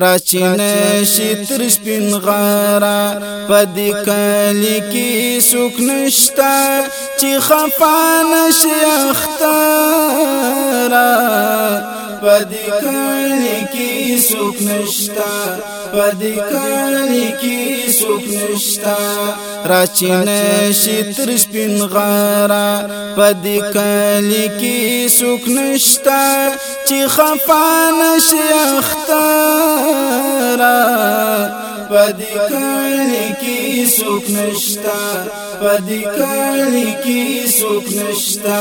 راچین شي تر سپین غرا پدې کلی کې سوک نشتا چې خفان شي سوک نشتا پدی کانی کی سوک نشتا راچین شتر سپین غارا پدی کانی کی سوک نشتا چی خفا نشی اختارا پدې کړي کې سوک نشتا پدې کړي کې سوک نشتا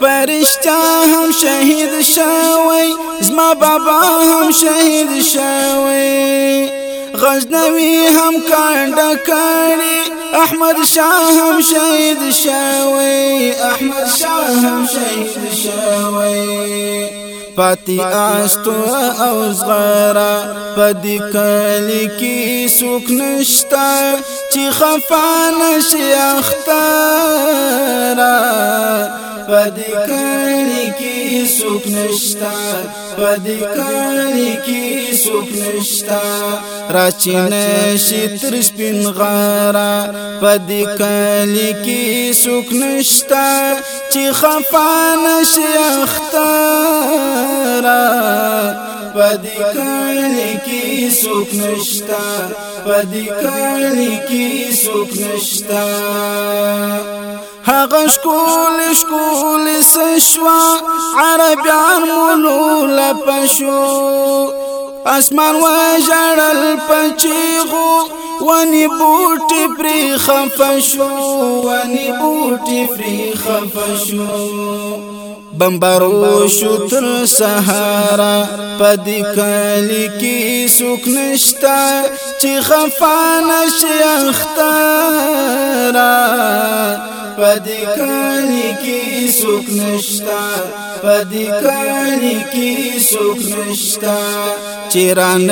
پرشتہ هم شهید شوی زما بابا هم شهید شوی غزنوی هم کانډه کړي احمد شاه هم شهید شوی احمد شاه هم شهید شوی پاتی آستو او زغرا پدی کلی کی سوک نشتا چی خفا نشی اختارا پدې کړي کې سوک نشتا پدې کړي کې سوک نشتا راچین شتر سپین غارا پدې کړي کې سوک نشتا چې خفان شي اختارا پدې کړي کې سوک نشتا پدې کړي کې سوک نشتا هغه شکول شکول سشوا عربيان مولول پشو اسمان و جړل پچیغو ونی بوټي پری خفشو ونی بوټي پری خفشو بمبرو شو تر سهارا پدې کلی کې سوک نشتا چې خفانه شي اختارا پدې کالی کې سوک نشتا پدې کالی کې سوک نشتا چیران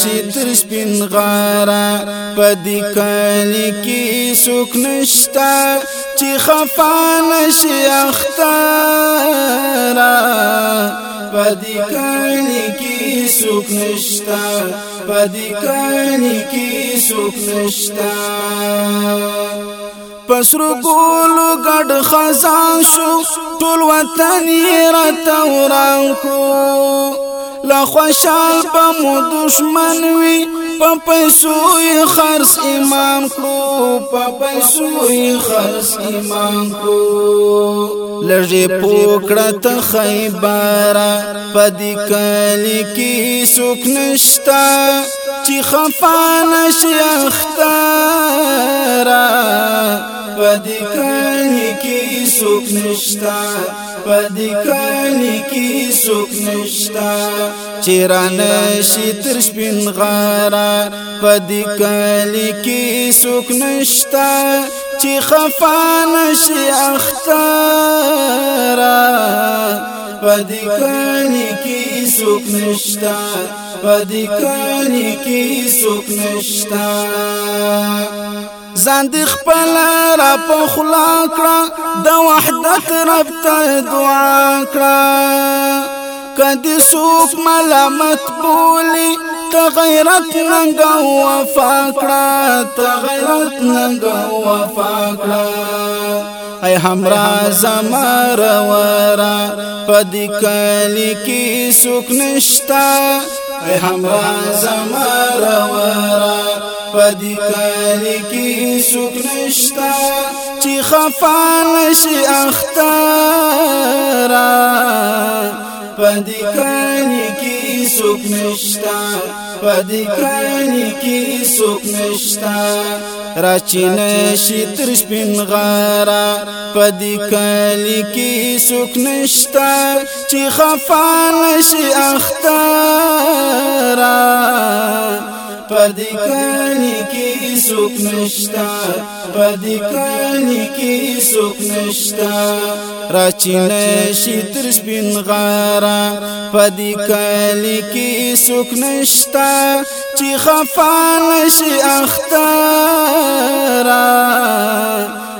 شتر سپین غارا پدې کالی کې سوک نشتا چې خفان شي اختارا پدی کانی کی سوک نشتا پدی کانی کی سوک نشتا پسرو ګولو ګډ خزان شو ټول وطن یې راته وران کړو لا خوشال په مو دشمن وی په پیسو یې خرص ایمان کړو په پیسو یې خرص ایمان کړو لږه پوکړه ته خیبار په دې کلی کې سوک نشتا چې خفانه شي اختاره پدې کالی کې سوک نشتا پدې کالی کې سوک نشتا چیران شي تر سپین غارا پدې کالی کې سوک نشتا چې خفان شي اختارا پدې کانی کې سوک نشتا پدې کانی کې سوک نشتا ځان د خپل را په خلا کړه د وحدت رب ته دعا کړه کدي سوق ملامت بولی ته غیرت ننګ وفا کړه ته غیرت ننګ وفا کړه ای همرا زمر ورا پدې کلی کې سوق نشتا ای همرا زمر ورا پدی کالی کی سکنشتا چی خفان شی اختارا پدی کالی کی سکنشتا پدی کالی کی سکنشتا راچین شی تر سپین غارا پدی کالی کی سکنشتا چی خفان شی اختارا پدې کاني کې سوک نشتا پدې کاني کې سوک نشتا راچین شي تر سپین غارا پدې کاني کې سوک نشتا چې خفان شي اخترا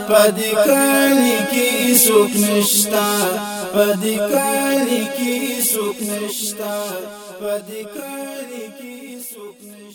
پدې کاني کې سوک نشتا پدې کاني کې سوک نشتا پدې کاني کې سوک نشتا